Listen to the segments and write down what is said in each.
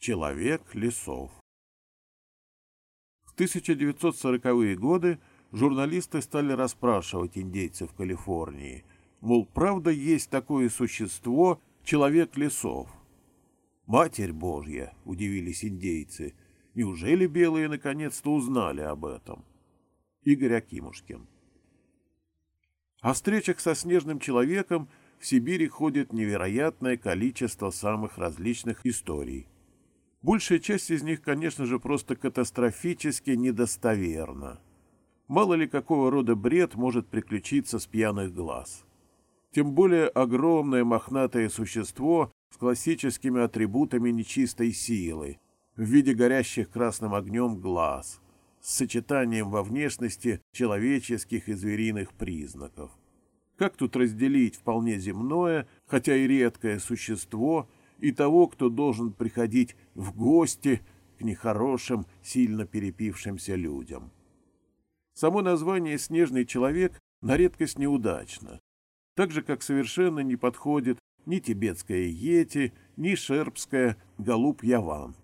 Человек лесов. В 1940-е годы журналисты стали расспрашивать индейцев Калифорнии, мол, правда есть такое существо человек лесов? Матерь Божья, удивились индейцы, неужели белые наконец-то узнали об этом? Игорь Акимушкин. О встречах со снежным человеком в Сибири ходит невероятное количество самых различных историй – Большая часть из них, конечно же, просто катастрофически недостоверна. Мало ли какого рода бред может приключиться с пьяных глаз. Тем более огромное мохнатое существо с классическими атрибутами нечистой силы в виде горящих красным огнем глаз, с сочетанием во внешности человеческих и звериных признаков. Как тут разделить вполне земное, хотя и редкое существо – и того, кто должен приходить в гости к нехорошим, сильно перепившимся людям. Само название «снежный человек» на редкость неудачно, так же, как совершенно не подходит ни тибетская йети, ни шербская голуб-яван.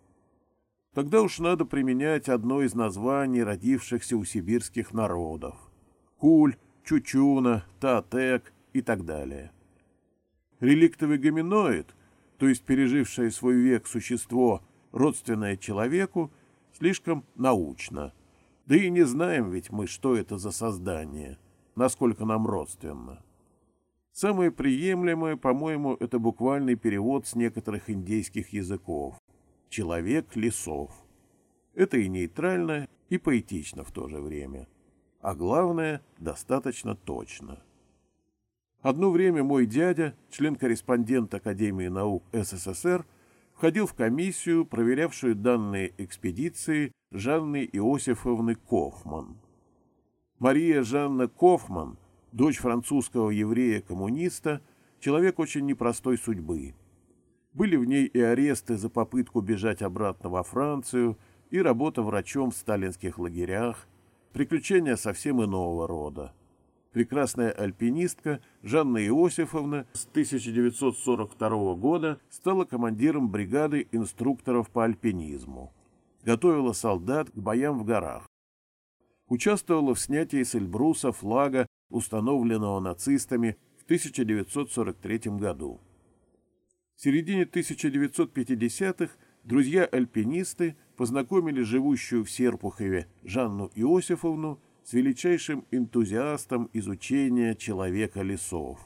Тогда уж надо применять одно из названий родившихся у сибирских народов – куль, чучуна, татек и так далее. Реликтовый гоминоид – то есть пережившее свой век существо, родственное человеку, слишком научно. Да и не знаем ведь мы, что это за создание, насколько нам родственно. Самое приемлемое, по-моему, это буквальный перевод с некоторых индейских языков. «Человек лесов». Это и нейтрально, и поэтично в то же время. А главное, достаточно точно. Одно время мой дядя, член-корреспондент Академии наук СССР, входил в комиссию, проверявшую данные экспедиции Жанны Иосифовны Кофман. Мария Жанна Кофман, дочь французского еврея-коммуниста, человек очень непростой судьбы. Были в ней и аресты за попытку бежать обратно во Францию, и работа врачом в сталинских лагерях, приключения совсем иного рода прекрасная альпинистка Жанна Иосифовна с 1942 года стала командиром бригады инструкторов по альпинизму. Готовила солдат к боям в горах. Участвовала в снятии с Эльбруса флага, установленного нацистами в 1943 году. В середине 1950-х друзья-альпинисты познакомили живущую в Серпухове Жанну Иосифовну с величайшим энтузиастом изучения человека лесов,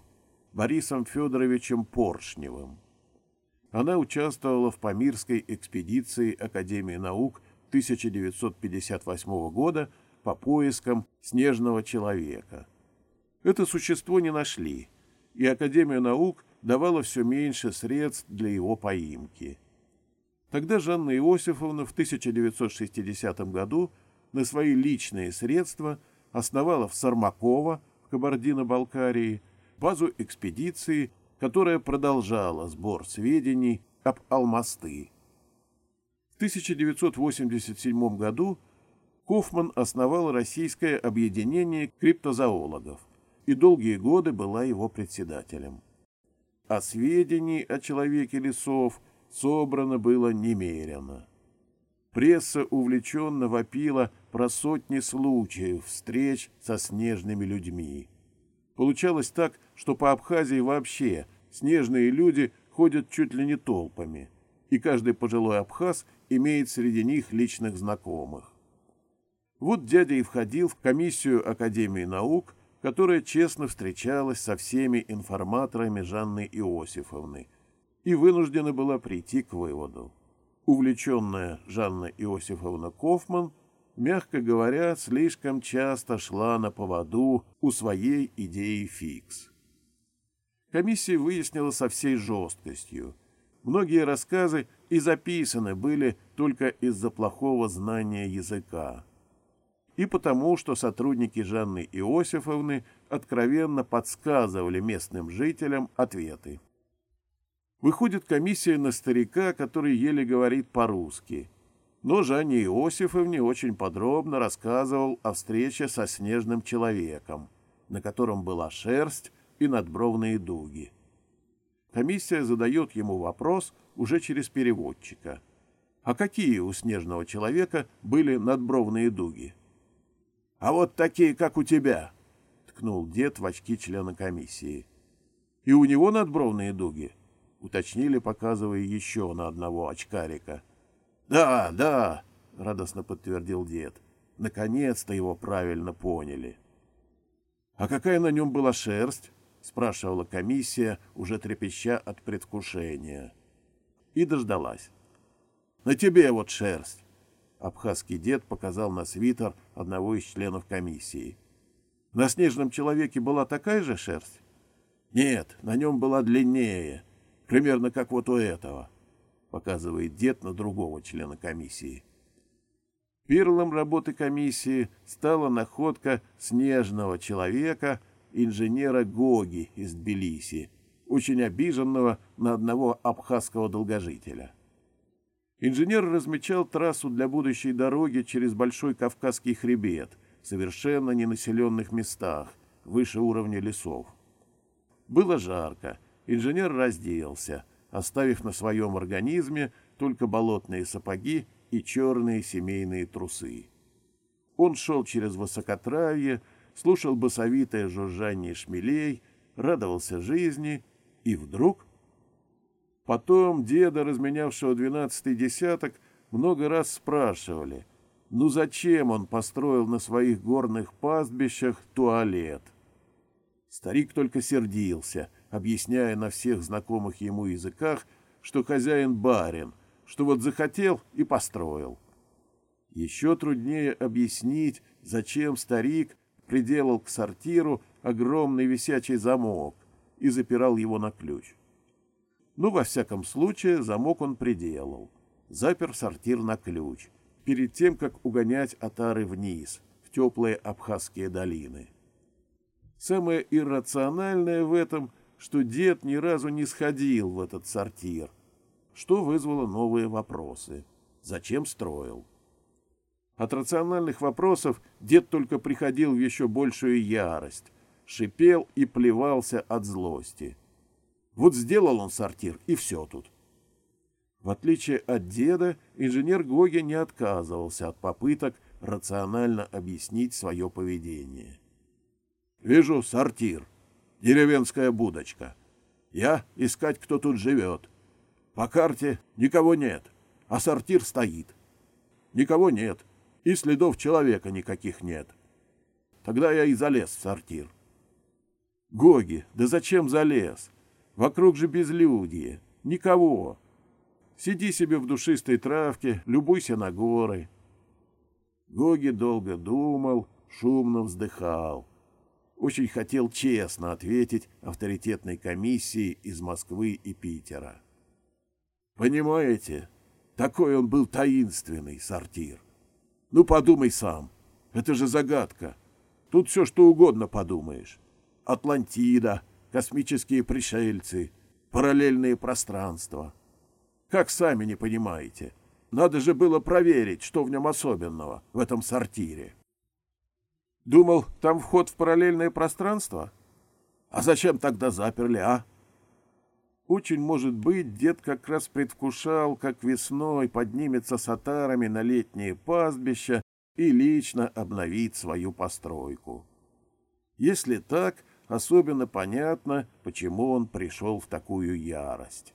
Борисом Федоровичем Поршневым. Она участвовала в Памирской экспедиции Академии наук 1958 года по поискам снежного человека. Это существо не нашли, и Академия наук давала все меньше средств для его поимки. Тогда Жанна Иосифовна в 1960 году на свои личные средства основала в Сармаково, в Кабардино-Балкарии, базу экспедиции, которая продолжала сбор сведений об Алмасты. В 1987 году Кофман основал Российское объединение криптозоологов и долгие годы была его председателем. А сведений о человеке лесов собрано было немерено. Пресса увлеченно вопила про сотни случаев встреч со снежными людьми. Получалось так, что по Абхазии вообще снежные люди ходят чуть ли не толпами, и каждый пожилой абхаз имеет среди них личных знакомых. Вот дядя и входил в комиссию Академии наук, которая честно встречалась со всеми информаторами Жанны Иосифовны и вынуждена была прийти к выводу увлеченная Жанна Иосифовна Кофман, мягко говоря, слишком часто шла на поводу у своей идеи фикс. Комиссия выяснила со всей жесткостью. Многие рассказы и записаны были только из-за плохого знания языка. И потому, что сотрудники Жанны Иосифовны откровенно подсказывали местным жителям ответы. Выходит комиссия на старика, который еле говорит по-русски. Но Жанне Иосифовне очень подробно рассказывал о встрече со снежным человеком, на котором была шерсть и надбровные дуги. Комиссия задает ему вопрос уже через переводчика. А какие у снежного человека были надбровные дуги? — А вот такие, как у тебя, — ткнул дед в очки члена комиссии. — И у него надбровные дуги? — уточнили, показывая еще на одного очкарика. — Да, да, — радостно подтвердил дед. Наконец-то его правильно поняли. — А какая на нем была шерсть? — спрашивала комиссия, уже трепеща от предвкушения. И дождалась. На тебе вот шерсть. Абхазский дед показал на свитер одного из членов комиссии. На снежном человеке была такая же шерсть? Нет, на нем была длиннее, примерно как вот у этого, показывает дед на другого члена комиссии. Перлом работы комиссии стала находка снежного человека, инженера Гоги из Тбилиси, очень обиженного на одного абхазского долгожителя. Инженер размечал трассу для будущей дороги через Большой Кавказский хребет в совершенно ненаселенных местах, выше уровня лесов. Было жарко, инженер разделся, оставив на своем организме только болотные сапоги и черные семейные трусы. Он шел через высокотравье, слушал басовитое жужжание шмелей, радовался жизни, и вдруг Потом деда, разменявшего двенадцатый десяток, много раз спрашивали, ну зачем он построил на своих горных пастбищах туалет? Старик только сердился, объясняя на всех знакомых ему языках, что хозяин барин, что вот захотел и построил. Еще труднее объяснить, зачем старик приделал к сортиру огромный висячий замок и запирал его на ключ. Ну, во всяком случае, замок он приделал. Запер сортир на ключ, перед тем, как угонять отары вниз, в теплые абхазские долины. Самое иррациональное в этом, что дед ни разу не сходил в этот сортир, что вызвало новые вопросы. Зачем строил? От рациональных вопросов дед только приходил в еще большую ярость, шипел и плевался от злости. Вот сделал он сортир, и все тут. В отличие от деда, инженер Гоги не отказывался от попыток рационально объяснить свое поведение. «Вижу сортир, деревенская будочка. Я искать, кто тут живет. По карте никого нет, а сортир стоит. Никого нет, и следов человека никаких нет. Тогда я и залез в сортир». «Гоги, да зачем залез? Вокруг же безлюдье, никого. Сиди себе в душистой травке, любуйся на горы. Гоги долго думал, шумно вздыхал. Очень хотел честно ответить авторитетной комиссии из Москвы и Питера. Понимаете, такой он был таинственный сортир. Ну, подумай сам, это же загадка. Тут все что угодно подумаешь. Атлантида, космические пришельцы, параллельные пространства. Как сами не понимаете, надо же было проверить, что в нем особенного, в этом сортире. Думал, там вход в параллельное пространство? А зачем тогда заперли, а? Очень может быть, дед как раз предвкушал, как весной поднимется с отарами на летнее пастбище и лично обновит свою постройку. Если так, особенно понятно, почему он пришел в такую ярость.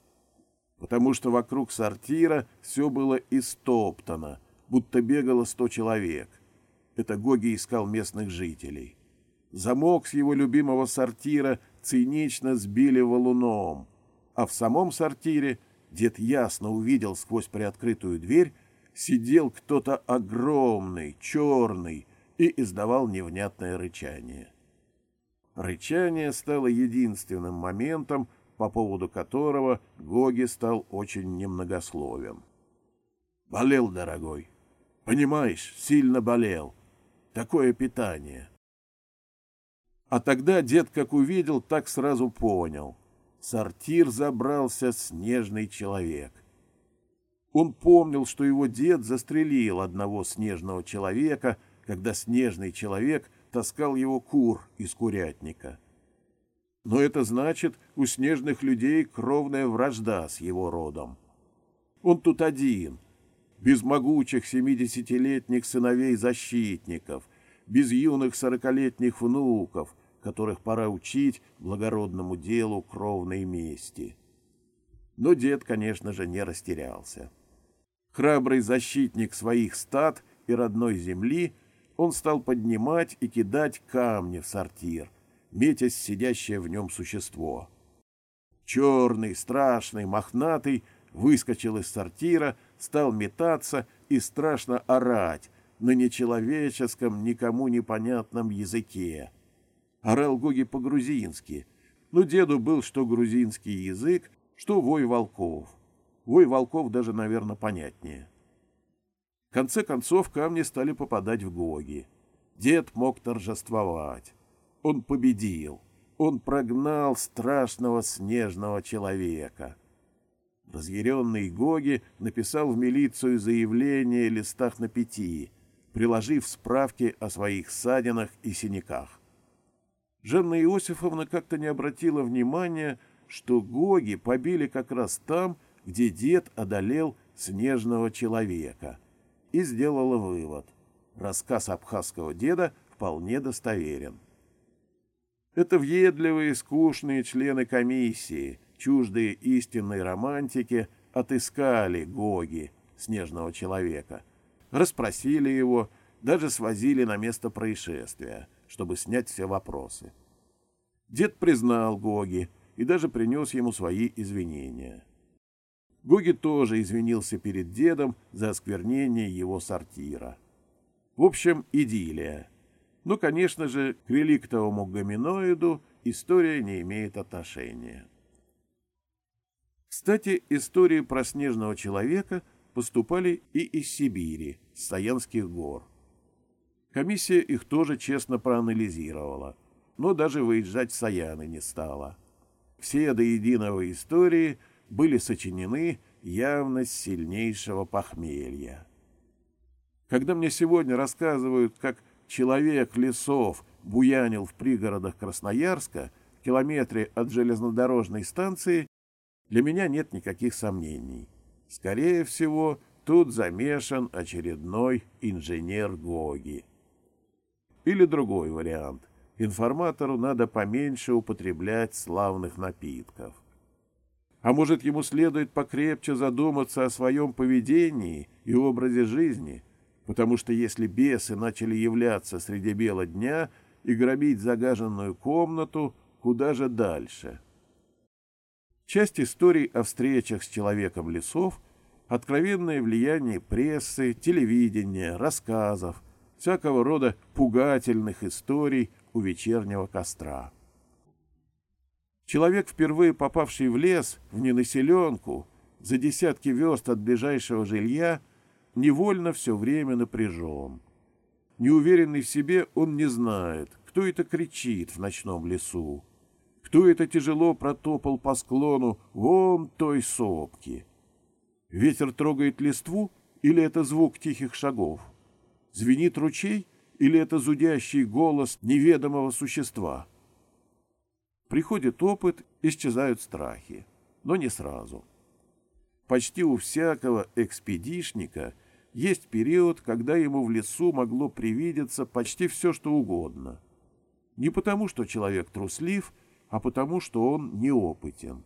Потому что вокруг сортира все было истоптано, будто бегало сто человек. Это Гоги искал местных жителей. Замок с его любимого сортира цинично сбили валуном, а в самом сортире дед ясно увидел сквозь приоткрытую дверь, сидел кто-то огромный, черный и издавал невнятное рычание. Рычание стало единственным моментом, по поводу которого Гоги стал очень немногословен. «Болел, дорогой. Понимаешь, сильно болел. Такое питание». А тогда дед как увидел, так сразу понял. сортир забрался снежный человек. Он помнил, что его дед застрелил одного снежного человека, когда снежный человек таскал его кур из курятника. Но это значит, у снежных людей кровная вражда с его родом. Он тут один, без могучих семидесятилетних сыновей-защитников, без юных сорокалетних внуков, которых пора учить благородному делу кровной мести. Но дед, конечно же, не растерялся. Храбрый защитник своих стад и родной земли, он стал поднимать и кидать камни в сортир, метясь сидящее в нем существо. Черный, страшный, мохнатый выскочил из сортира, стал метаться и страшно орать на нечеловеческом, никому непонятном языке. Орал Гоги по-грузински, но деду был что грузинский язык, что вой волков. Вой волков даже, наверное, понятнее. В конце концов камни стали попадать в Гоги. Дед мог торжествовать. Он победил. Он прогнал страшного снежного человека. Разъяренный Гоги написал в милицию заявление листах на пяти, приложив справки о своих ссадинах и синяках. Жанна Иосифовна как-то не обратила внимания, что Гоги побили как раз там, где дед одолел снежного человека, и сделала вывод. Рассказ абхазского деда вполне достоверен. Это въедливые скучные члены комиссии, чуждые истинной романтики, отыскали Гоги, снежного человека, расспросили его, даже свозили на место происшествия, чтобы снять все вопросы. Дед признал Гоги и даже принес ему свои извинения. Гоги тоже извинился перед дедом за осквернение его сортира. В общем, идиллия. Но, конечно же, к реликтовому гоминоиду история не имеет отношения. Кстати, истории про снежного человека поступали и из Сибири, с Саянских гор. Комиссия их тоже честно проанализировала, но даже выезжать в Саяны не стала. Все до единого истории были сочинены явно с сильнейшего похмелья. Когда мне сегодня рассказывают, как человек лесов буянил в пригородах Красноярска, километре от железнодорожной станции, для меня нет никаких сомнений. Скорее всего, тут замешан очередной инженер Гоги. Или другой вариант. Информатору надо поменьше употреблять славных напитков. А может, ему следует покрепче задуматься о своем поведении и образе жизни – потому что если бесы начали являться среди бела дня и грабить загаженную комнату, куда же дальше? Часть историй о встречах с человеком лесов — откровенное влияние прессы, телевидения, рассказов, всякого рода пугательных историй у вечернего костра. Человек, впервые попавший в лес, в ненаселенку, за десятки верст от ближайшего жилья — невольно все время напряжен. Неуверенный в себе, он не знает, кто это кричит в ночном лесу, кто это тяжело протопал по склону вон той сопки. Ветер трогает листву или это звук тихих шагов? Звенит ручей или это зудящий голос неведомого существа? Приходит опыт, исчезают страхи, но не сразу. Почти у всякого экспедишника – есть период, когда ему в лесу могло привидеться почти все, что угодно. Не потому, что человек труслив, а потому, что он неопытен.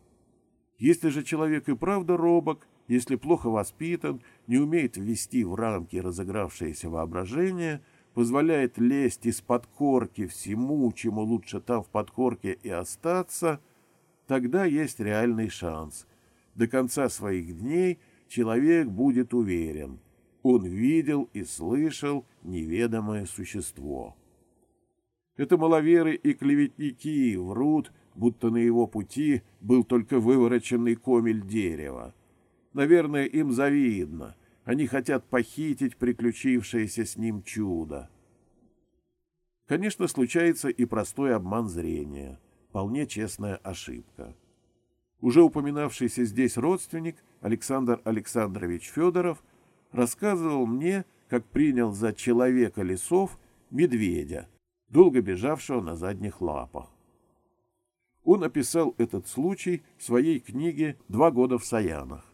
Если же человек и правда робок, если плохо воспитан, не умеет ввести в рамки разыгравшееся воображение, позволяет лезть из-под корки всему, чему лучше там в подкорке и остаться, тогда есть реальный шанс. До конца своих дней человек будет уверен – он видел и слышал неведомое существо. Это маловеры и клеветники врут, будто на его пути был только вывороченный комель дерева. Наверное, им завидно. Они хотят похитить приключившееся с ним чудо. Конечно, случается и простой обман зрения, вполне честная ошибка. Уже упоминавшийся здесь родственник Александр Александрович Федоров рассказывал мне, как принял за человека лесов медведя, долго бежавшего на задних лапах. Он описал этот случай в своей книге «Два года в Саянах».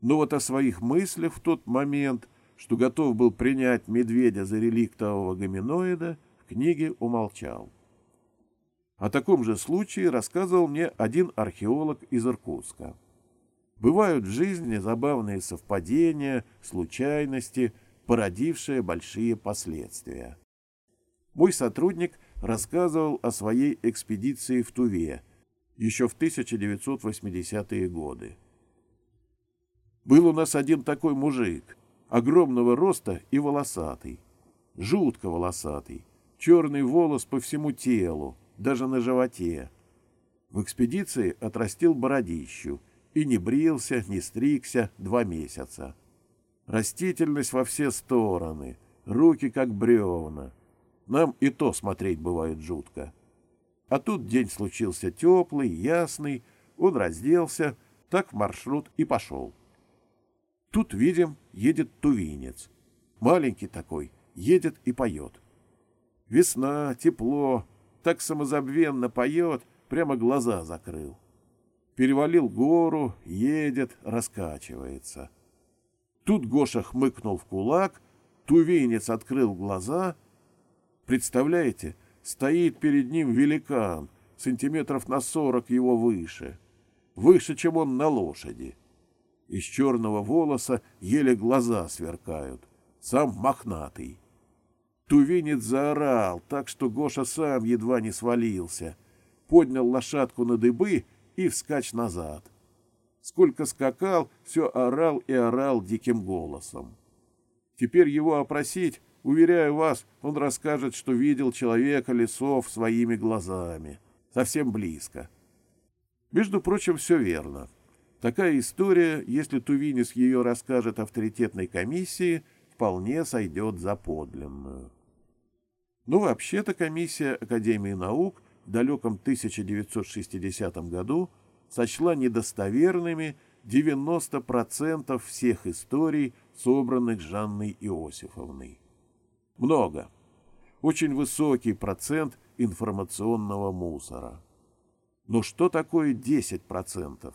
Но вот о своих мыслях в тот момент, что готов был принять медведя за реликтового гоминоида, в книге умолчал. О таком же случае рассказывал мне один археолог из Иркутска. Бывают в жизни забавные совпадения, случайности, породившие большие последствия. Мой сотрудник рассказывал о своей экспедиции в Туве еще в 1980-е годы. Был у нас один такой мужик, огромного роста и волосатый, жутко волосатый, черный волос по всему телу, даже на животе. В экспедиции отрастил бородищу и не брился, не стригся два месяца. Растительность во все стороны, руки как бревна. Нам и то смотреть бывает жутко. А тут день случился теплый, ясный, он разделся, так в маршрут и пошел. Тут, видим, едет тувинец. Маленький такой, едет и поет. Весна, тепло, так самозабвенно поет, прямо глаза закрыл. Перевалил гору, едет, раскачивается. Тут Гоша хмыкнул в кулак, тувинец открыл глаза. Представляете, стоит перед ним великан, сантиметров на сорок его выше. Выше, чем он на лошади. Из черного волоса еле глаза сверкают. Сам мохнатый. Тувинец заорал, так что Гоша сам едва не свалился. Поднял лошадку на дыбы и вскачь назад. Сколько скакал, все орал и орал диким голосом. Теперь его опросить, уверяю вас, он расскажет, что видел человека лесов своими глазами. Совсем близко. Между прочим, все верно. Такая история, если Тувинис ее расскажет авторитетной комиссии, вполне сойдет за подлинную. Но вообще-то комиссия Академии наук в далеком 1960 году сочла недостоверными 90% всех историй, собранных Жанной Иосифовной. Много. Очень высокий процент информационного мусора. Но что такое 10%?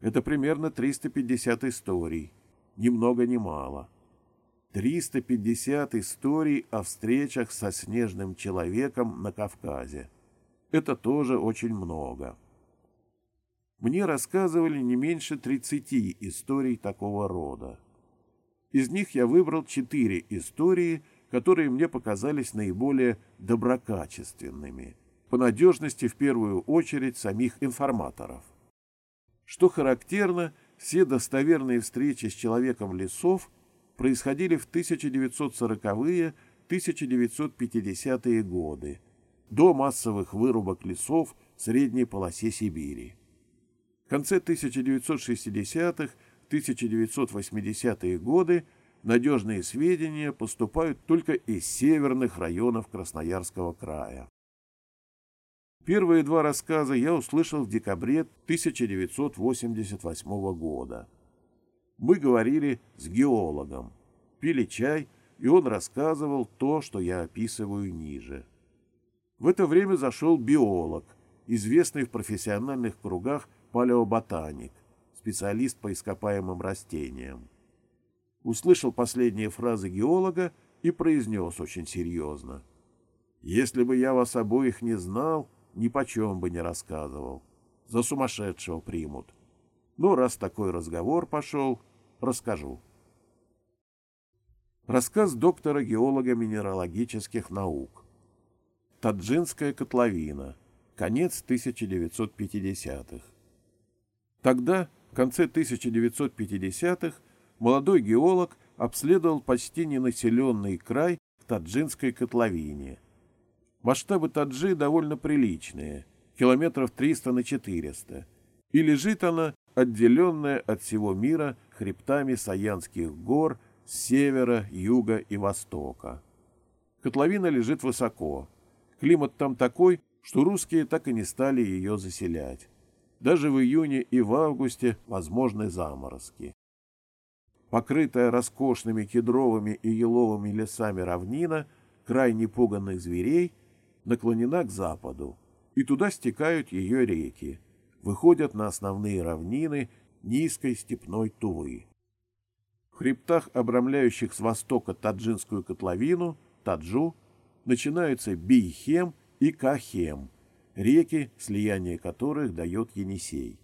Это примерно 350 историй. Ни много ни мало. 350 историй о встречах со снежным человеком на Кавказе. Это тоже очень много. Мне рассказывали не меньше 30 историй такого рода. Из них я выбрал 4 истории, которые мне показались наиболее доброкачественными, по надежности в первую очередь самих информаторов. Что характерно, все достоверные встречи с человеком лесов – происходили в 1940-е, 1950-е годы, до массовых вырубок лесов в средней полосе Сибири. В конце 1960-х, 1980-е годы надежные сведения поступают только из северных районов Красноярского края. Первые два рассказа я услышал в декабре 1988 года мы говорили с геологом, пили чай, и он рассказывал то, что я описываю ниже. В это время зашел биолог, известный в профессиональных кругах палеоботаник, специалист по ископаемым растениям. Услышал последние фразы геолога и произнес очень серьезно. «Если бы я вас обоих не знал, ни почем бы не рассказывал. За сумасшедшего примут». Ну, раз такой разговор пошел, расскажу. Рассказ доктора-геолога минералогических наук. Таджинская котловина. Конец 1950-х. Тогда, в конце 1950-х, молодой геолог обследовал почти ненаселенный край в Таджинской котловине. Масштабы Таджи довольно приличные, километров 300 на 400, и лежит она отделенная от всего мира хребтами Саянских гор с севера, юга и востока. Котловина лежит высоко. Климат там такой, что русские так и не стали ее заселять. Даже в июне и в августе возможны заморозки. Покрытая роскошными кедровыми и еловыми лесами равнина, край непуганных зверей, наклонена к западу, и туда стекают ее реки, выходят на основные равнины низкой степной Тувы. хребтах, обрамляющих с востока Таджинскую котловину, Таджу, начинаются Бийхем и Кахем, реки, слияние которых дает Енисей.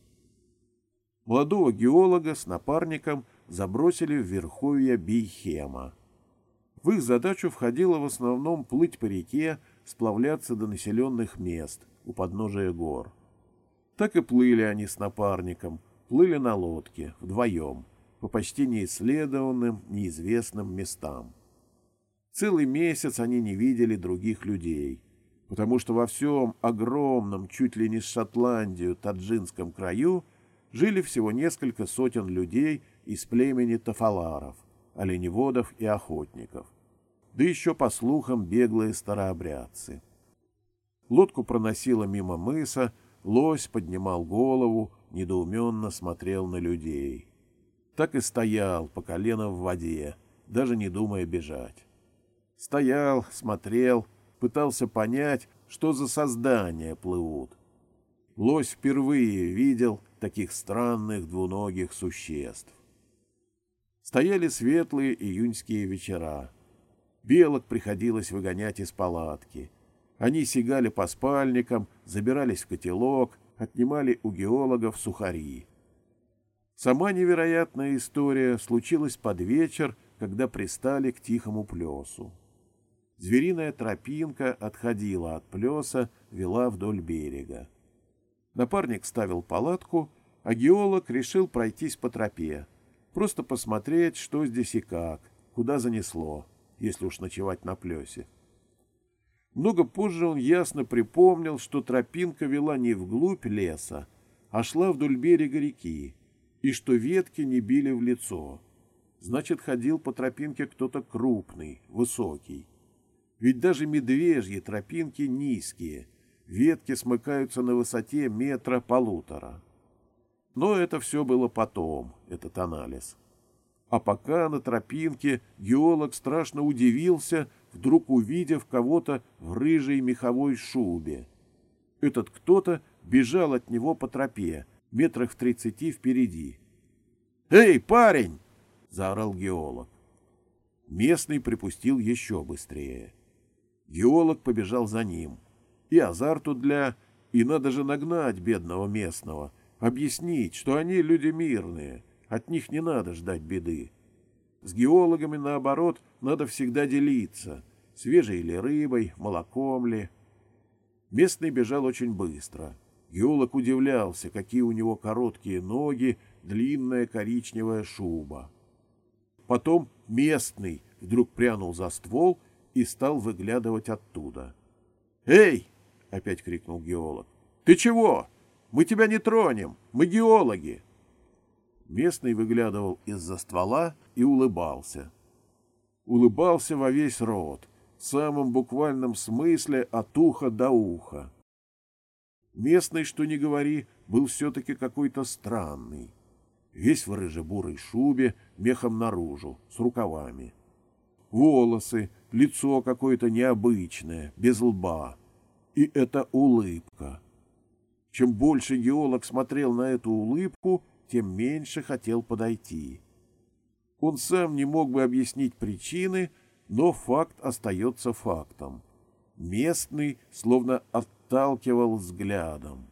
Молодого геолога с напарником забросили в верховья Бийхема. В их задачу входило в основном плыть по реке, сплавляться до населенных мест у подножия гор. Так и плыли они с напарником, плыли на лодке, вдвоем, по почти неисследованным, неизвестным местам. Целый месяц они не видели других людей, потому что во всем огромном, чуть ли не Шотландию, таджинском краю жили всего несколько сотен людей из племени тафаларов, оленеводов и охотников, да еще, по слухам, беглые старообрядцы. Лодку проносило мимо мыса, лось поднимал голову, недоуменно смотрел на людей. Так и стоял по колено в воде, даже не думая бежать. Стоял, смотрел, пытался понять, что за создания плывут. Лось впервые видел таких странных двуногих существ. Стояли светлые июньские вечера. Белок приходилось выгонять из палатки. Они сигали по спальникам, забирались в котелок, отнимали у геологов сухари. Сама невероятная история случилась под вечер, когда пристали к тихому плесу. Звериная тропинка отходила от плеса, вела вдоль берега. Напарник ставил палатку, а геолог решил пройтись по тропе, просто посмотреть, что здесь и как, куда занесло, если уж ночевать на плесе. Много позже он ясно припомнил, что тропинка вела не вглубь леса, а шла вдоль берега реки, и что ветки не били в лицо. Значит, ходил по тропинке кто-то крупный, высокий. Ведь даже медвежьи тропинки низкие, ветки смыкаются на высоте метра полутора. Но это все было потом, этот анализ. А пока на тропинке геолог страшно удивился, вдруг увидев кого-то в рыжей меховой шубе. Этот кто-то бежал от него по тропе, метрах в тридцати впереди. «Эй, парень!» — заорал геолог. Местный припустил еще быстрее. Геолог побежал за ним. И азарту для... И надо же нагнать бедного местного, объяснить, что они люди мирные, от них не надо ждать беды. С геологами, наоборот, надо всегда делиться, свежей ли рыбой, молоком ли. Местный бежал очень быстро. Геолог удивлялся, какие у него короткие ноги, длинная коричневая шуба. Потом местный вдруг прянул за ствол и стал выглядывать оттуда. «Эй!» — опять крикнул геолог. «Ты чего? Мы тебя не тронем! Мы геологи!» Местный выглядывал из-за ствола и улыбался. Улыбался во весь рот, в самом буквальном смысле от уха до уха. Местный, что ни говори, был все-таки какой-то странный. Весь в рыже-бурой шубе, мехом наружу, с рукавами. Волосы, лицо какое-то необычное, без лба. И эта улыбка. Чем больше геолог смотрел на эту улыбку, тем меньше хотел подойти. Он сам не мог бы объяснить причины, но факт остается фактом. Местный словно отталкивал взглядом.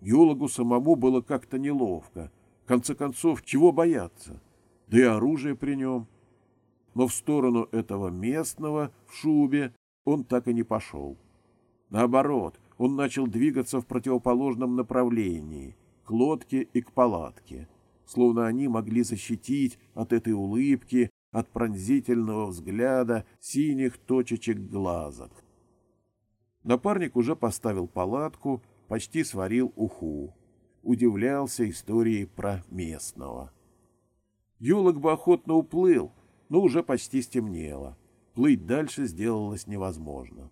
Геологу самому было как-то неловко. В конце концов, чего бояться? Да и оружие при нем но в сторону этого местного в шубе он так и не пошел. Наоборот, он начал двигаться в противоположном направлении, к лодке и к палатке, словно они могли защитить от этой улыбки, от пронзительного взгляда синих точечек глазок. Напарник уже поставил палатку, почти сварил уху. Удивлялся истории про местного. Юлок бы охотно уплыл, но уже почти стемнело. Плыть дальше сделалось невозможно.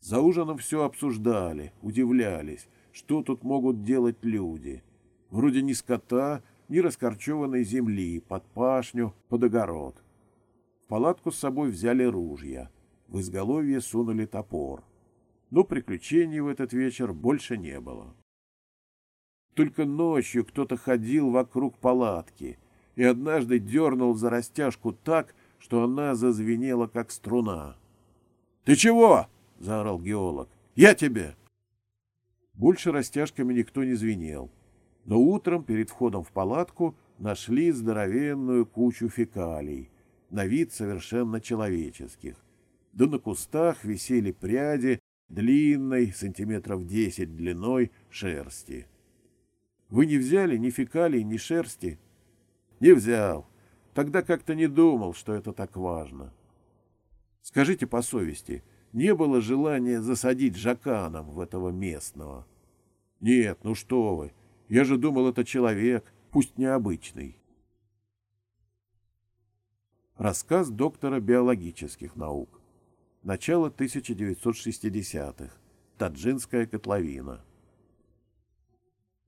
За ужином все обсуждали, удивлялись, что тут могут делать люди. Вроде ни скота, ни раскорчеванной земли, под пашню, под огород. В палатку с собой взяли ружья, в изголовье сунули топор. Но приключений в этот вечер больше не было. Только ночью кто-то ходил вокруг палатки — и однажды дернул за растяжку так, что она зазвенела, как струна. «Ты чего?» — заорал геолог. «Я тебе!» Больше растяжками никто не звенел. Но утром перед входом в палатку нашли здоровенную кучу фекалий, на вид совершенно человеческих. Да на кустах висели пряди длинной, сантиметров десять длиной, шерсти. Вы не взяли ни фекалий, ни шерсти? Не взял. Тогда как-то не думал, что это так важно. Скажите по совести, не было желания засадить жаканом в этого местного? Нет, ну что вы, я же думал, это человек, пусть необычный. Рассказ доктора биологических наук. Начало 1960-х. Таджинская котловина.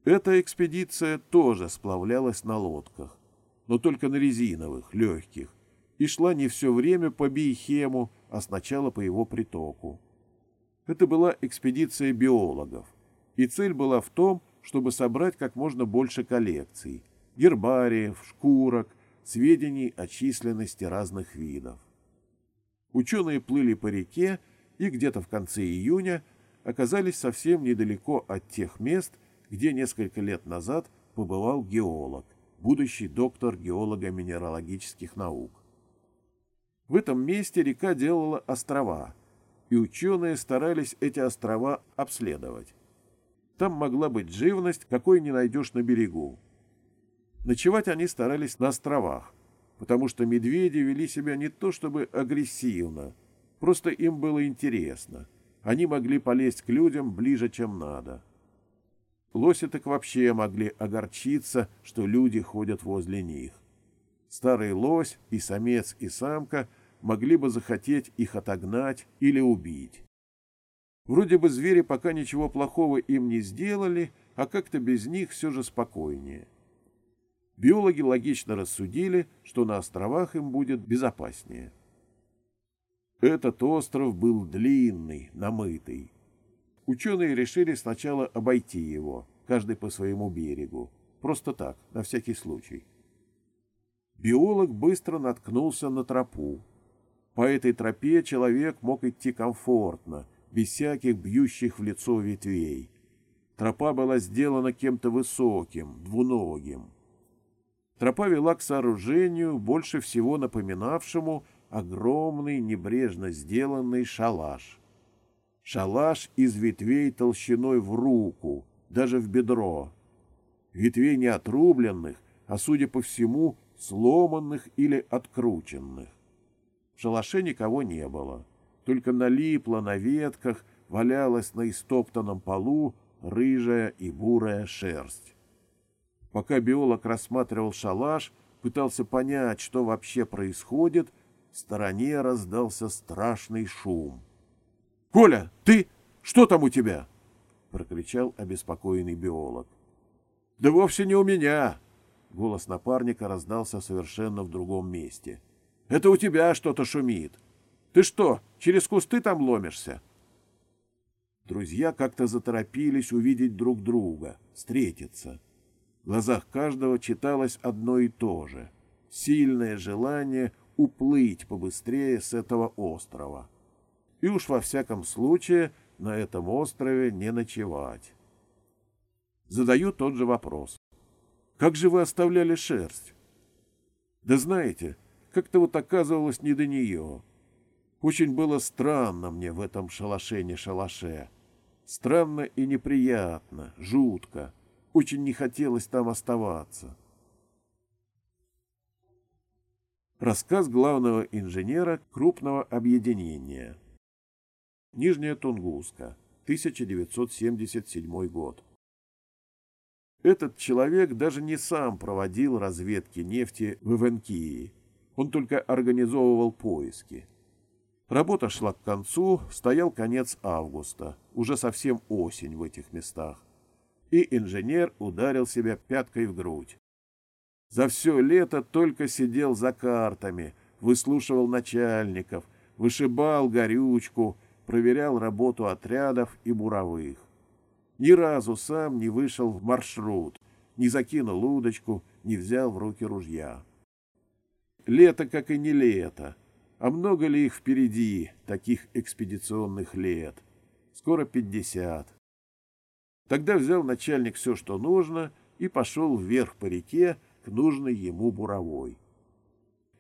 Эта экспедиция тоже сплавлялась на лодках, но только на резиновых, легких, и шла не все время по Бейхему, а сначала по его притоку. Это была экспедиция биологов, и цель была в том, чтобы собрать как можно больше коллекций, гербариев, шкурок, сведений о численности разных видов. Ученые плыли по реке и где-то в конце июня оказались совсем недалеко от тех мест, где несколько лет назад побывал геолог, будущий доктор геолого-минералогических наук. В этом месте река делала острова, и ученые старались эти острова обследовать. Там могла быть живность, какой не найдешь на берегу. Ночевать они старались на островах, потому что медведи вели себя не то чтобы агрессивно, просто им было интересно. Они могли полезть к людям ближе, чем надо. Лоси так вообще могли огорчиться, что люди ходят возле них. Старый лось и самец и самка могли бы захотеть их отогнать или убить. Вроде бы звери пока ничего плохого им не сделали, а как-то без них все же спокойнее. Биологи логично рассудили, что на островах им будет безопаснее. Этот остров был длинный, намытый. Ученые решили сначала обойти его, каждый по своему берегу. Просто так, на всякий случай. Биолог быстро наткнулся на тропу. По этой тропе человек мог идти комфортно, без всяких бьющих в лицо ветвей. Тропа была сделана кем-то высоким, двуногим. Тропа вела к сооружению, больше всего напоминавшему огромный небрежно сделанный шалаш. Шалаш из ветвей толщиной в руку, даже в бедро. Ветвей не отрубленных, а, судя по всему, сломанных или открученных. В шалаше никого не было. Только налипло на ветках, валялась на истоптанном полу рыжая и бурая шерсть. Пока биолог рассматривал шалаш, пытался понять, что вообще происходит, в стороне раздался страшный шум. — Коля, ты? Что там у тебя? — прокричал обеспокоенный биолог. — Да вовсе не у меня! — голос напарника раздался совершенно в другом месте. — Это у тебя что-то шумит. Ты что, через кусты там ломишься? Друзья как-то заторопились увидеть друг друга, встретиться. В глазах каждого читалось одно и то же — сильное желание уплыть побыстрее с этого острова и уж во всяком случае на этом острове не ночевать. Задаю тот же вопрос. Как же вы оставляли шерсть? Да знаете, как-то вот оказывалось не до нее. Очень было странно мне в этом шалаше не шалаше. Странно и неприятно, жутко. Очень не хотелось там оставаться. Рассказ главного инженера крупного объединения. Нижняя Тунгуска, 1977 год. Этот человек даже не сам проводил разведки нефти в Ивенкии. Он только организовывал поиски. Работа шла к концу, стоял конец августа, уже совсем осень в этих местах. И инженер ударил себя пяткой в грудь. За все лето только сидел за картами, выслушивал начальников, вышибал горючку, проверял работу отрядов и буровых. Ни разу сам не вышел в маршрут, не закинул удочку, не взял в руки ружья. Лето как и не лето. А много ли их впереди, таких экспедиционных лет? Скоро пятьдесят. Тогда взял начальник все, что нужно, и пошел вверх по реке к нужной ему буровой.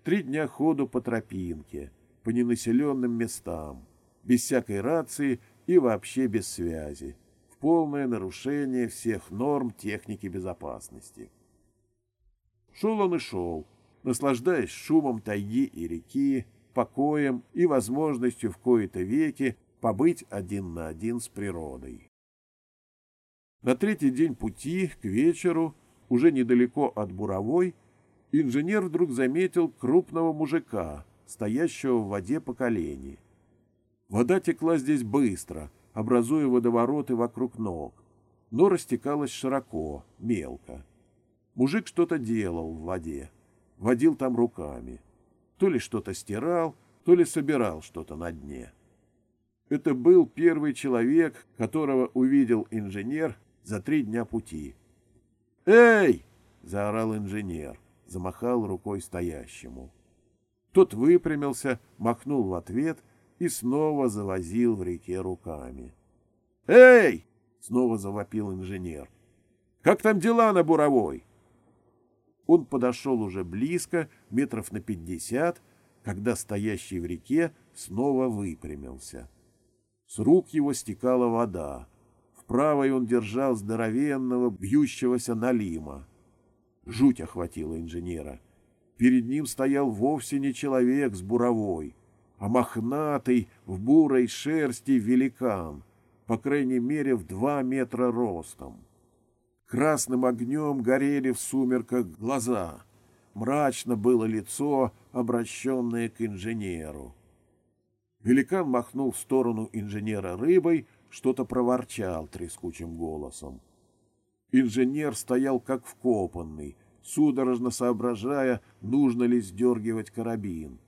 Три дня ходу по тропинке, по ненаселенным местам, без всякой рации и вообще без связи, в полное нарушение всех норм техники безопасности. Шел он и шел, наслаждаясь шумом тайги и реки, покоем и возможностью в кои-то веки побыть один на один с природой. На третий день пути, к вечеру, уже недалеко от буровой, инженер вдруг заметил крупного мужика, стоящего в воде по колени. Вода текла здесь быстро, образуя водовороты вокруг ног, но растекалась широко, мелко. Мужик что-то делал в воде, водил там руками. То ли что-то стирал, то ли собирал что-то на дне. Это был первый человек, которого увидел инженер за три дня пути. «Эй!» — заорал инженер, замахал рукой стоящему. Тот выпрямился, махнул в ответ и снова завозил в реке руками. «Эй!» — снова завопил инженер. «Как там дела на буровой?» Он подошел уже близко, метров на пятьдесят, когда стоящий в реке снова выпрямился. С рук его стекала вода. В правой он держал здоровенного, бьющегося налима. Жуть охватила инженера. Перед ним стоял вовсе не человек с буровой, а мохнатый в бурой шерсти великан, по крайней мере в два метра ростом. Красным огнем горели в сумерках глаза. Мрачно было лицо, обращенное к инженеру. Великан махнул в сторону инженера рыбой, что-то проворчал трескучим голосом. Инженер стоял как вкопанный, судорожно соображая, нужно ли сдергивать карабин.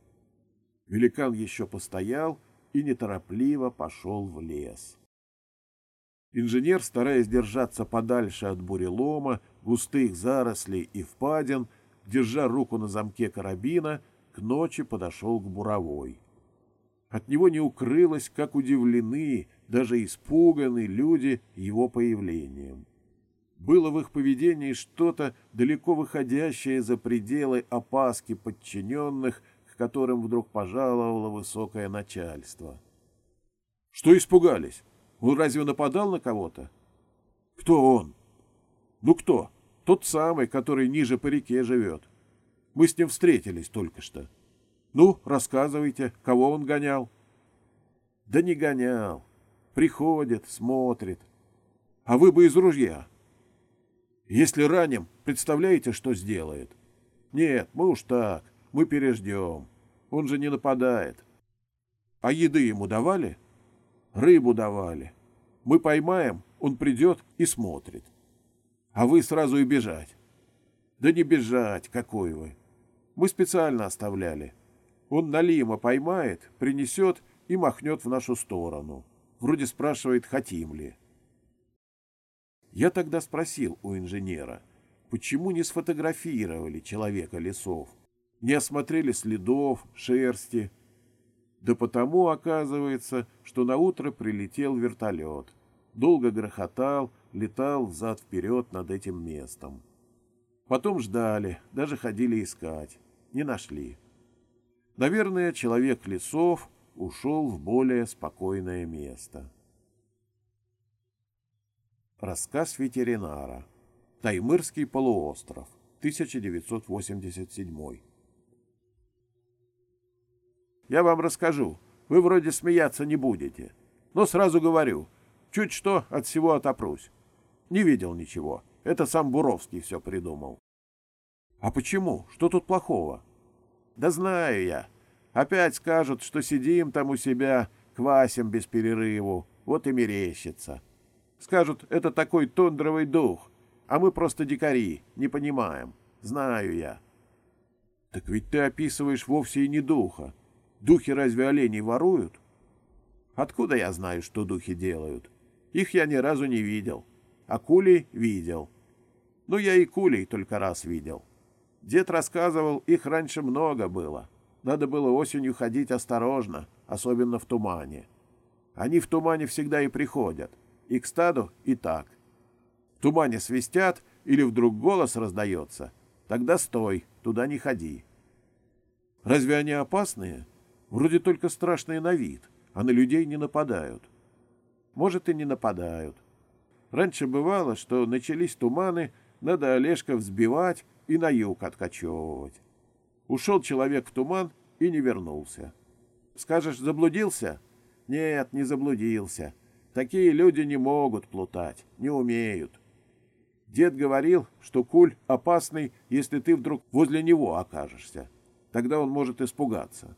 Великан еще постоял и неторопливо пошел в лес. Инженер, стараясь держаться подальше от бурелома, густых зарослей и впадин, держа руку на замке карабина, к ночи подошел к буровой. От него не укрылось, как удивлены, даже испуганы люди его появлением. Было в их поведении что-то далеко выходящее за пределы опаски подчиненных, к которым вдруг пожаловало высокое начальство. — Что испугались? Он разве нападал на кого-то? — Кто он? — Ну кто? Тот самый, который ниже по реке живет. Мы с ним встретились только что. — ну, рассказывайте, кого он гонял? Да не гонял. Приходит, смотрит. А вы бы из ружья. Если раним, представляете, что сделает? Нет, мы уж так, мы переждем. Он же не нападает. А еды ему давали? Рыбу давали. Мы поймаем, он придет и смотрит. А вы сразу и бежать. Да не бежать, какой вы. Мы специально оставляли. Он налима поймает, принесет и махнет в нашу сторону. Вроде спрашивает, хотим ли. Я тогда спросил у инженера, почему не сфотографировали человека лесов, не осмотрели следов, шерсти. Да потому, оказывается, что на утро прилетел вертолет. Долго грохотал, летал взад-вперед над этим местом. Потом ждали, даже ходили искать. Не нашли. Наверное, человек лесов ушел в более спокойное место. Рассказ ветеринара. Таймырский полуостров. 1987. Я вам расскажу. Вы вроде смеяться не будете. Но сразу говорю, чуть что от всего отопрусь. Не видел ничего. Это сам Буровский все придумал. А почему? Что тут плохого? Да знаю я. Опять скажут, что сидим там у себя, квасим без перерыву. Вот и мерещится. Скажут, это такой тундровый дух, а мы просто дикари, не понимаем. Знаю я. Так ведь ты описываешь вовсе и не духа. Духи разве оленей воруют? Откуда я знаю, что духи делают? Их я ни разу не видел. Акулей видел. Ну, я и кулей только раз видел. Дед рассказывал, их раньше много было. Надо было осенью ходить осторожно, особенно в тумане. Они в тумане всегда и приходят. И к стаду, и так. В тумане свистят или вдруг голос раздается. Тогда стой, туда не ходи. Разве они опасные? Вроде только страшные на вид, а на людей не нападают. Может, и не нападают. Раньше бывало, что начались туманы, надо Олежка взбивать и на юг откачевывать. Ушел человек в туман и не вернулся. Скажешь, заблудился? Нет, не заблудился. Такие люди не могут плутать, не умеют. Дед говорил, что куль опасный, если ты вдруг возле него окажешься. Тогда он может испугаться.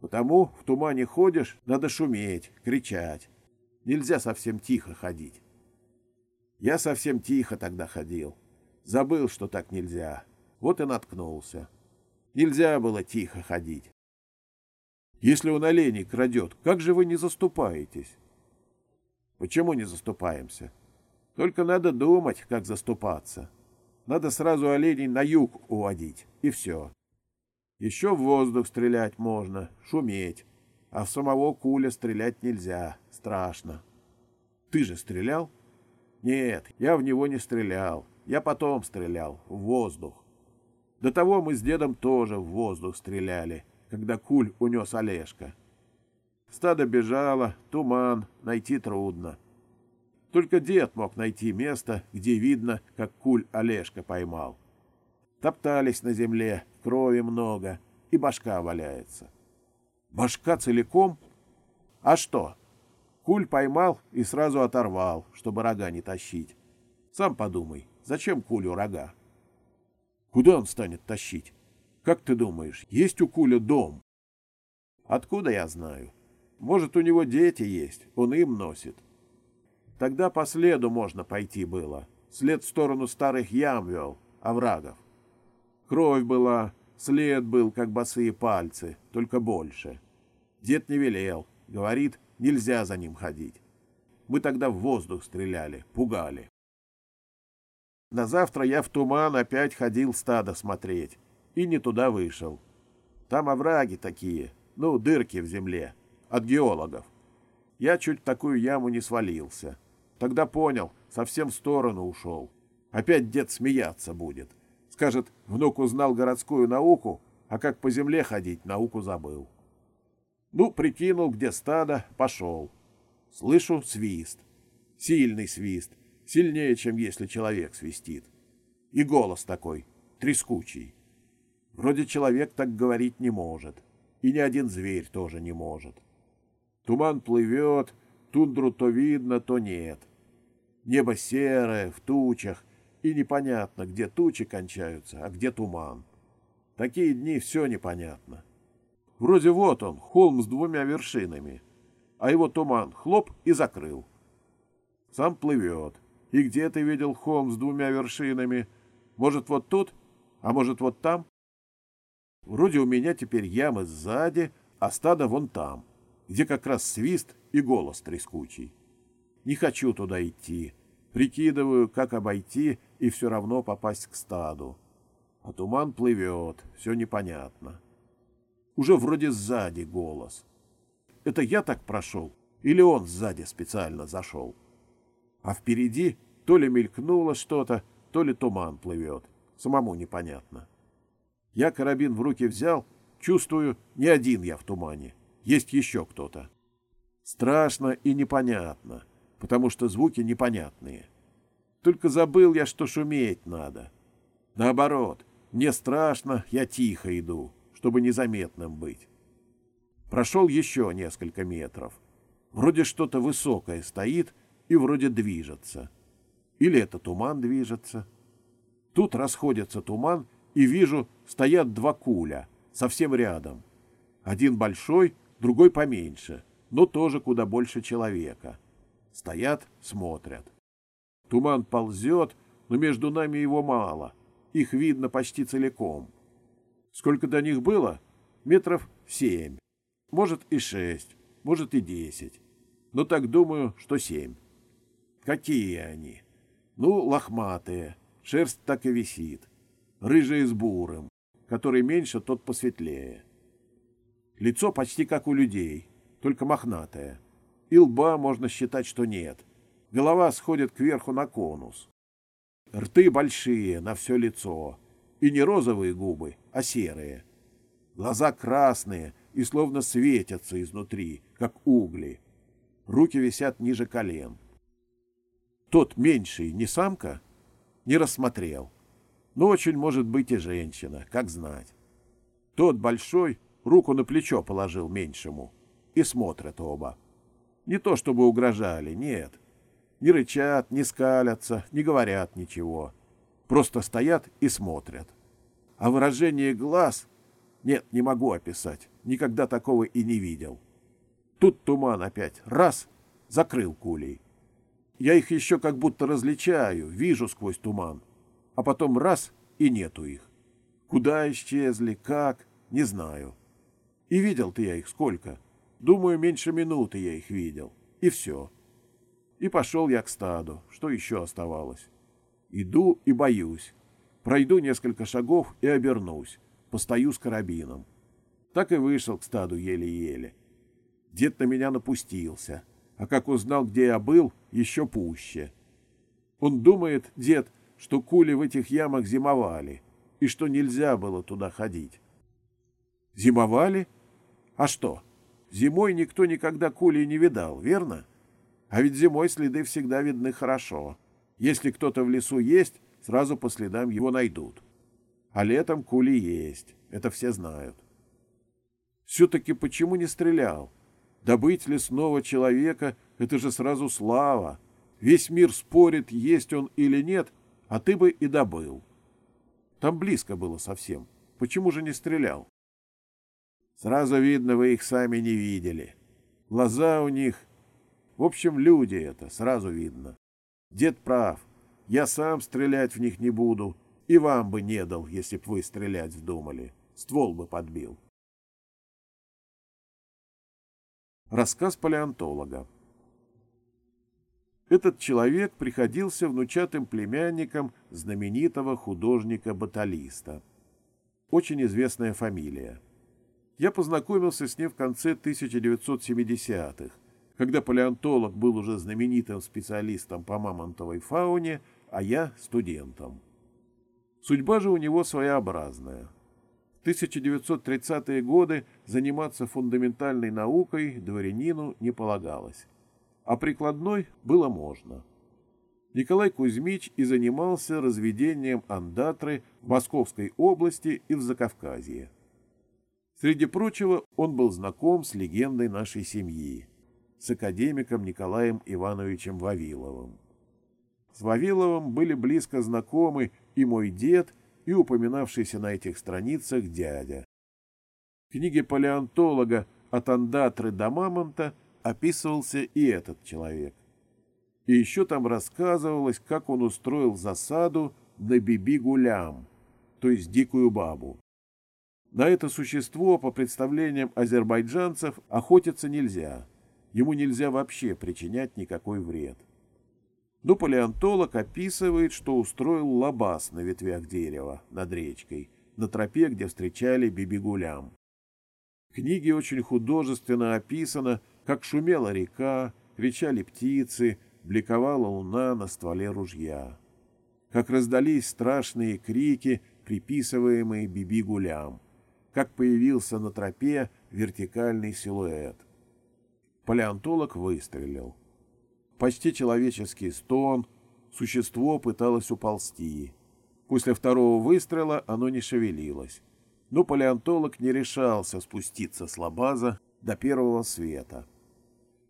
Потому в тумане ходишь, надо шуметь, кричать. Нельзя совсем тихо ходить. Я совсем тихо тогда ходил. Забыл, что так нельзя. Вот и наткнулся. Нельзя было тихо ходить. Если он оленей крадет, как же вы не заступаетесь? Почему не заступаемся? Только надо думать, как заступаться. Надо сразу оленей на юг уводить, и все. Еще в воздух стрелять можно, шуметь, а в самого куля стрелять нельзя, страшно. Ты же стрелял? Нет, я в него не стрелял. Я потом стрелял, в воздух. До того мы с дедом тоже в воздух стреляли, когда куль унес Олежка. Стадо бежало, туман, найти трудно. Только дед мог найти место, где видно, как куль Олежка поймал. Топтались на земле, крови много, и башка валяется. Башка целиком? А что? Куль поймал и сразу оторвал, чтобы рога не тащить. Сам подумай, зачем кулю рога? Куда он станет тащить? Как ты думаешь, есть у Куля дом? Откуда я знаю? Может, у него дети есть, он им носит. Тогда по следу можно пойти было. След в сторону старых ям вел, оврагов. Кровь была, след был, как босые пальцы, только больше. Дед не велел, говорит, нельзя за ним ходить. Мы тогда в воздух стреляли, пугали. На завтра я в туман опять ходил стадо смотреть и не туда вышел. Там овраги такие, ну, дырки в земле, от геологов. Я чуть в такую яму не свалился. Тогда понял, совсем в сторону ушел. Опять дед смеяться будет. Скажет, внук узнал городскую науку, а как по земле ходить, науку забыл. Ну, прикинул, где стадо, пошел. Слышу свист. Сильный свист. Сильнее, чем если человек свистит. И голос такой, трескучий. Вроде человек так говорить не может. И ни один зверь тоже не может. Туман плывет, тундру то видно, то нет. Небо серое, в тучах, и непонятно, где тучи кончаются, а где туман. Такие дни все непонятно. Вроде вот он, холм с двумя вершинами, а его туман хлоп и закрыл. Сам плывет. И где ты видел холм с двумя вершинами? Может, вот тут, а может, вот там? Вроде у меня теперь ямы сзади, а стадо вон там, где как раз свист и голос трескучий. Не хочу туда идти. Прикидываю, как обойти и все равно попасть к стаду. А туман плывет, все непонятно. Уже вроде сзади голос. Это я так прошел? Или он сзади специально зашел? А впереди то ли мелькнуло что-то, то ли туман плывет. Самому непонятно. Я карабин в руки взял, чувствую, не один я в тумане. Есть еще кто-то. Страшно и непонятно, потому что звуки непонятные. Только забыл я, что шуметь надо. Наоборот, мне страшно, я тихо иду, чтобы незаметным быть. Прошел еще несколько метров. Вроде что-то высокое стоит и вроде движется. Или это туман движется. Тут расходится туман и вижу, стоят два куля, совсем рядом. Один большой, другой поменьше, но тоже куда больше человека. Стоят, смотрят. Туман ползет, но между нами его мало. Их видно почти целиком. Сколько до них было? Метров семь. Может и шесть, может и десять. Но так думаю, что семь. Какие они? Ну, лохматые, шерсть так и висит. Рыжая с бурым. Который меньше, тот посветлее. Лицо почти как у людей, только мохнатое. И лба можно считать, что нет. Голова сходит кверху на конус. Рты большие, на все лицо. И не розовые губы, а серые. Глаза красные и словно светятся изнутри, как угли. Руки висят ниже колен. Тот меньший не самка? Не рассмотрел. Но очень может быть и женщина, как знать. Тот большой руку на плечо положил меньшему. И смотрят оба. Не то чтобы угрожали, нет. Не рычат, не скалятся, не говорят ничего. Просто стоят и смотрят. А выражение глаз... Нет, не могу описать. Никогда такого и не видел. Тут туман опять. Раз — закрыл кулей. Я их еще как будто различаю, вижу сквозь туман. А потом раз — и нету их. Куда исчезли, как — не знаю. И видел-то я их сколько. Думаю, меньше минуты я их видел. И все. И пошел я к стаду. Что еще оставалось? Иду и боюсь. Пройду несколько шагов и обернусь. Постою с карабином. Так и вышел к стаду еле-еле. Дед на меня напустился. А как узнал, где я был, еще пуще. Он думает, дед, что кули в этих ямах зимовали, и что нельзя было туда ходить. Зимовали? А что? Зимой никто никогда кули не видал, верно? А ведь зимой следы всегда видны хорошо. Если кто-то в лесу есть, сразу по следам его найдут. А летом кули есть, это все знают. Все-таки почему не стрелял? Добыть лесного человека — это же сразу слава. Весь мир спорит, есть он или нет, а ты бы и добыл. Там близко было совсем. Почему же не стрелял? Сразу видно, вы их сами не видели. Глаза у них... В общем, люди это, сразу видно. Дед прав. Я сам стрелять в них не буду. И вам бы не дал, если б вы стрелять вздумали. Ствол бы подбил. Рассказ палеонтолога Этот человек приходился внучатым племянником знаменитого художника-баталиста. Очень известная фамилия я познакомился с ним в конце 1970-х, когда палеонтолог был уже знаменитым специалистом по мамонтовой фауне, а я — студентом. Судьба же у него своеобразная. В 1930-е годы заниматься фундаментальной наукой дворянину не полагалось, а прикладной было можно. Николай Кузьмич и занимался разведением андатры в Московской области и в Закавказье. Среди прочего, он был знаком с легендой нашей семьи, с академиком Николаем Ивановичем Вавиловым. С Вавиловым были близко знакомы и мой дед, и упоминавшийся на этих страницах дядя. В книге палеонтолога «От андатры до мамонта» описывался и этот человек. И еще там рассказывалось, как он устроил засаду на Биби-Гулям, то есть дикую бабу. На это существо, по представлениям азербайджанцев, охотиться нельзя. Ему нельзя вообще причинять никакой вред. Но палеонтолог описывает, что устроил лабаз на ветвях дерева над речкой, на тропе, где встречали бибигулям. В книге очень художественно описано, как шумела река, кричали птицы, бликовала луна на стволе ружья. Как раздались страшные крики, приписываемые бибигулям как появился на тропе вертикальный силуэт. Палеонтолог выстрелил. Почти человеческий стон, существо пыталось уползти. После второго выстрела оно не шевелилось. Но палеонтолог не решался спуститься с лабаза до первого света.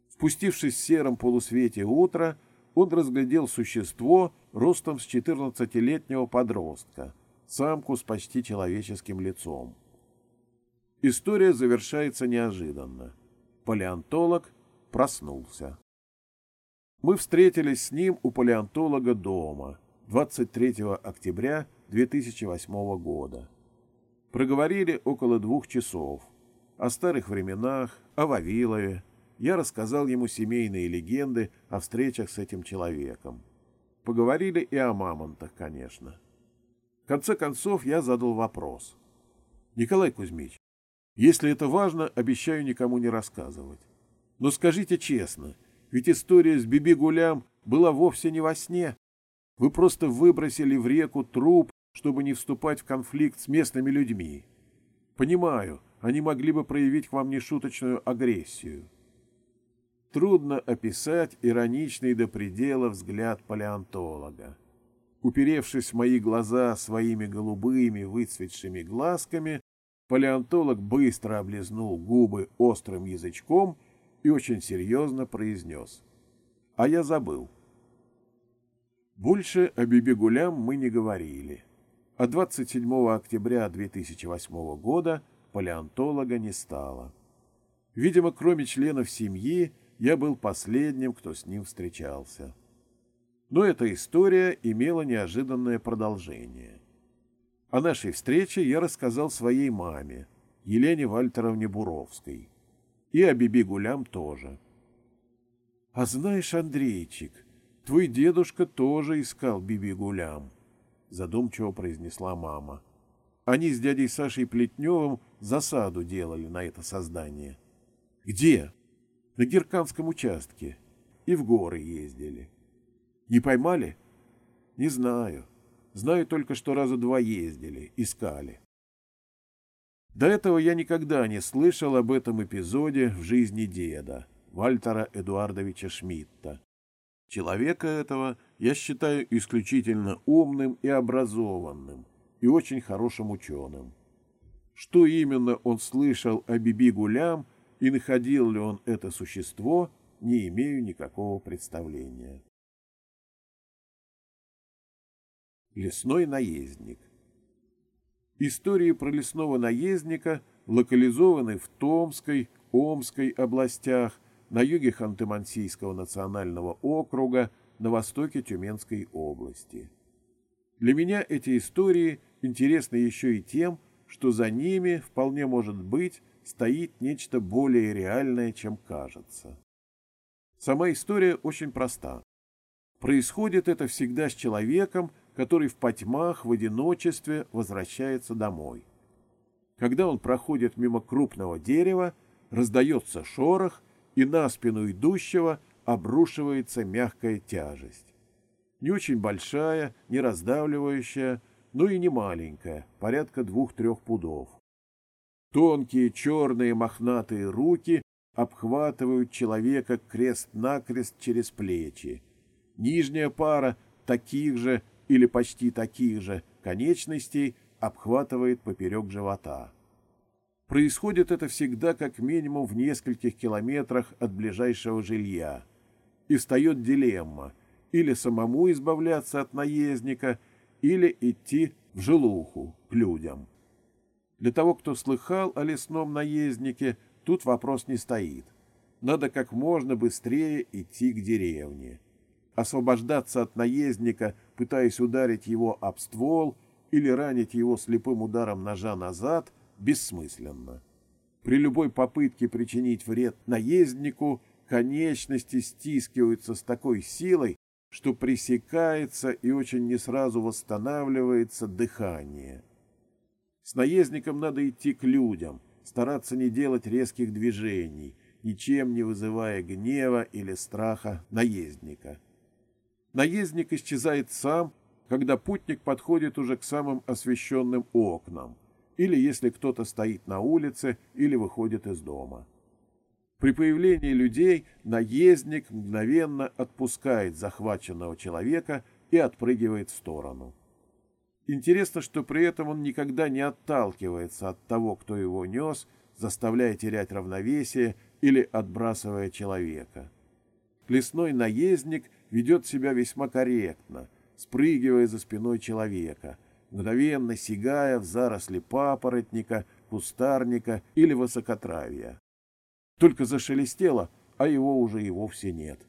Спустившись в сером полусвете утра, он разглядел существо ростом с 14-летнего подростка, самку с почти человеческим лицом. История завершается неожиданно. Палеонтолог проснулся. Мы встретились с ним у палеонтолога дома 23 октября 2008 года. Проговорили около двух часов. О старых временах, о Вавилове. Я рассказал ему семейные легенды о встречах с этим человеком. поговорили и о мамонтах, конечно. В конце концов я задал вопрос. Николай Кузьмич, если это важно, обещаю никому не рассказывать. Но скажите честно, ведь история с Биби Гулям была вовсе не во сне. Вы просто выбросили в реку труп, чтобы не вступать в конфликт с местными людьми. Понимаю, они могли бы проявить к вам нешуточную агрессию. Трудно описать ироничный до предела взгляд палеонтолога. Уперевшись в мои глаза своими голубыми выцветшими глазками, палеонтолог быстро облизнул губы острым язычком и очень серьезно произнес. А я забыл. Больше о Бибигулям мы не говорили. А 27 октября 2008 года палеонтолога не стало. Видимо, кроме членов семьи, я был последним, кто с ним встречался. Но эта история имела неожиданное продолжение. О нашей встрече я рассказал своей маме, Елене Вальтеровне Буровской, и о Биби Гулям тоже. «А знаешь, Андрейчик, твой дедушка тоже искал Биби Гулям», — задумчиво произнесла мама. Они с дядей Сашей Плетневым засаду делали на это создание. Где? На Герканском участке. И в горы ездили. Не поймали? Не знаю. Знаю только, что раза два ездили, искали. До этого я никогда не слышал об этом эпизоде в жизни деда, Вальтера Эдуардовича Шмидта. Человека этого я считаю исключительно умным и образованным, и очень хорошим ученым. Что именно он слышал о Биби Гулям и находил ли он это существо, не имею никакого представления. Лесной наездник Истории про лесного наездника локализованы в Томской, Омской областях, на юге Ханты-Мансийского национального округа, на востоке Тюменской области. Для меня эти истории интересны еще и тем, что за ними, вполне может быть, стоит нечто более реальное, чем кажется. Сама история очень проста. Происходит это всегда с человеком, который в потьмах, в одиночестве возвращается домой. Когда он проходит мимо крупного дерева, раздается шорох, и на спину идущего обрушивается мягкая тяжесть. Не очень большая, не раздавливающая, но и не маленькая, порядка двух-трех пудов. Тонкие черные мохнатые руки обхватывают человека крест-накрест через плечи. Нижняя пара таких же или почти таких же конечностей обхватывает поперек живота. Происходит это всегда как минимум в нескольких километрах от ближайшего жилья. И встает дилемма – или самому избавляться от наездника, или идти в жилуху к людям. Для того, кто слыхал о лесном наезднике, тут вопрос не стоит. Надо как можно быстрее идти к деревне. Освобождаться от наездника, пытаясь ударить его об ствол или ранить его слепым ударом ножа назад, бессмысленно. При любой попытке причинить вред наезднику конечности стискиваются с такой силой, что пресекается и очень не сразу восстанавливается дыхание. С наездником надо идти к людям, стараться не делать резких движений, ничем не вызывая гнева или страха наездника. Наездник исчезает сам, когда путник подходит уже к самым освещенным окнам, или если кто-то стоит на улице или выходит из дома. При появлении людей наездник мгновенно отпускает захваченного человека и отпрыгивает в сторону. Интересно, что при этом он никогда не отталкивается от того, кто его нес, заставляя терять равновесие или отбрасывая человека. Лесной наездник ведет себя весьма корректно, спрыгивая за спиной человека, мгновенно сигая в заросли папоротника, кустарника или высокотравья. Только зашелестело, а его уже и вовсе нет.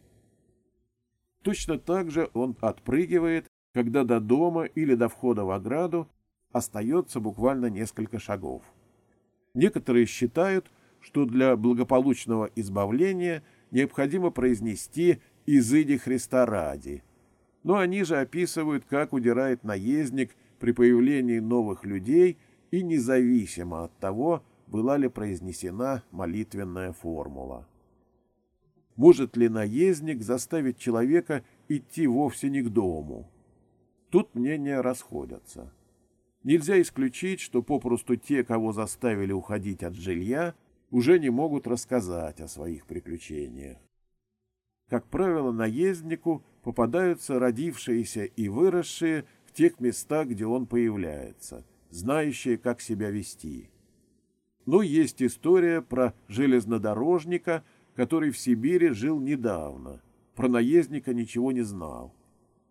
Точно так же он отпрыгивает, когда до дома или до входа в ограду остается буквально несколько шагов. Некоторые считают, что для благополучного избавления необходимо произнести «Изыди Христа ради». но они же описывают, как удирает наездник при появлении новых людей и независимо от того, была ли произнесена молитвенная формула. Может ли наездник заставить человека идти вовсе не к дому? Тут мнения расходятся. Нельзя исключить, что попросту те, кого заставили уходить от жилья, уже не могут рассказать о своих приключениях. Как правило, наезднику попадаются родившиеся и выросшие в тех местах, где он появляется, знающие, как себя вести. Но есть история про железнодорожника, который в Сибири жил недавно, про наездника ничего не знал.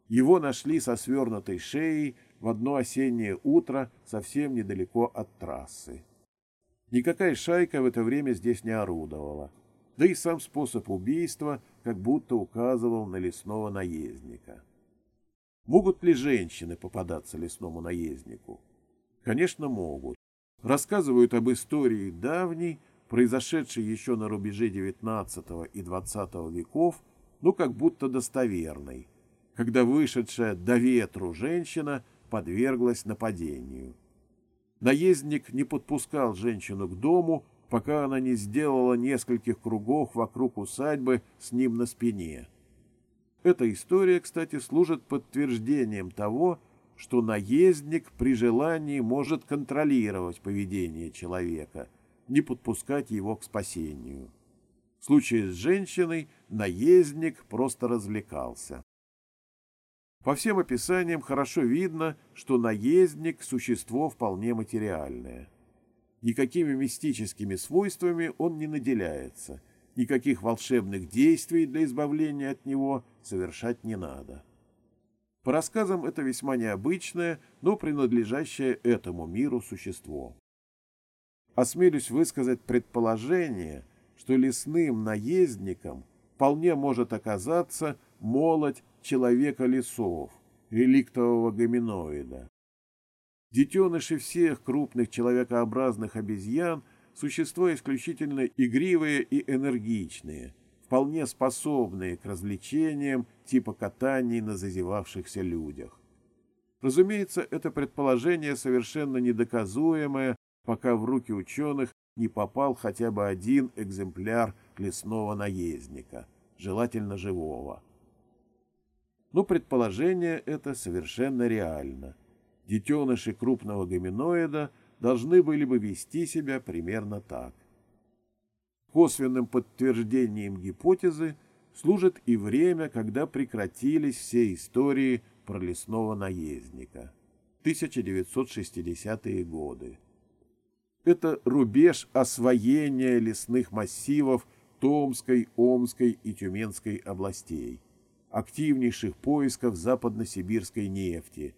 Его нашли со свернутой шеей в одно осеннее утро совсем недалеко от трассы. Никакая шайка в это время здесь не орудовала, да и сам способ убийства как будто указывал на лесного наездника. Могут ли женщины попадаться лесному наезднику? Конечно, могут. Рассказывают об истории давней, произошедшей еще на рубеже XIX и XX веков, но как будто достоверной, когда вышедшая до ветру женщина подверглась нападению. Наездник не подпускал женщину к дому, пока она не сделала нескольких кругов вокруг усадьбы с ним на спине. Эта история, кстати, служит подтверждением того, что наездник при желании может контролировать поведение человека, не подпускать его к спасению. В случае с женщиной наездник просто развлекался. По всем описаниям хорошо видно, что наездник – существо вполне материальное. Никакими мистическими свойствами он не наделяется, никаких волшебных действий для избавления от него совершать не надо. По рассказам это весьма необычное, но принадлежащее этому миру существо. Осмелюсь высказать предположение, что лесным наездником вполне может оказаться молоть человека лесов, реликтового гоминоида. Детеныши всех крупных человекообразных обезьян – существа исключительно игривые и энергичные, вполне способные к развлечениям типа катаний на зазевавшихся людях. Разумеется, это предположение совершенно недоказуемое, пока в руки ученых не попал хотя бы один экземпляр лесного наездника, желательно живого. Но предположение это совершенно реально. Детеныши крупного гоминоида должны были бы вести себя примерно так. Косвенным подтверждением гипотезы служит и время, когда прекратились все истории про лесного наездника. 1960-е годы. Это рубеж освоения лесных массивов Томской, Омской и Тюменской областей активнейших поисков западно-сибирской нефти,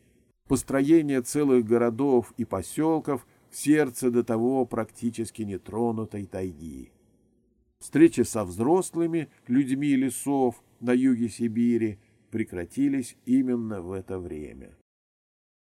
построение целых городов и поселков в сердце до того практически нетронутой тайги. Встречи со взрослыми людьми лесов на юге Сибири прекратились именно в это время.